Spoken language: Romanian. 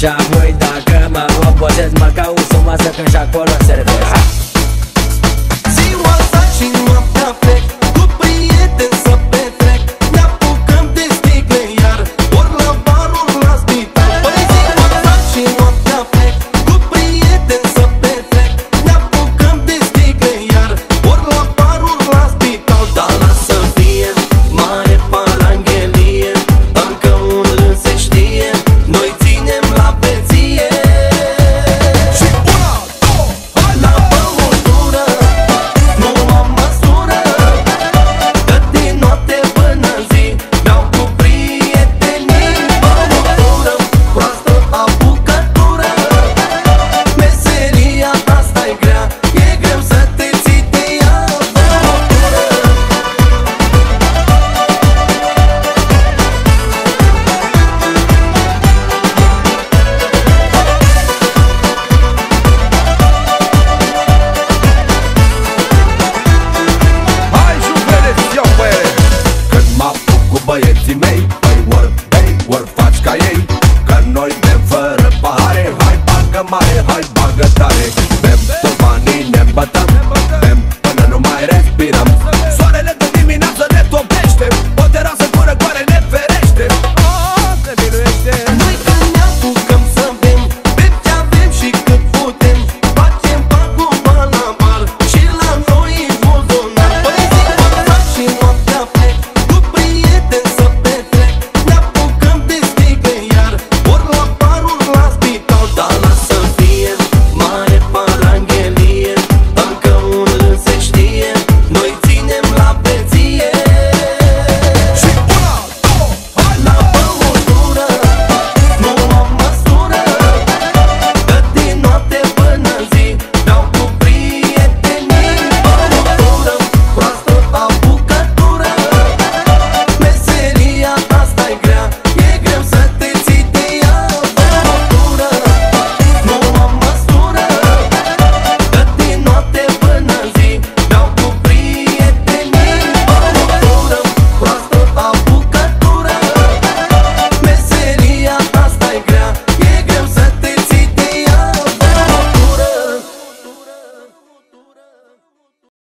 Și apoi dacă mă obosesc mă caut să mă că și acolo servesc. Bayetime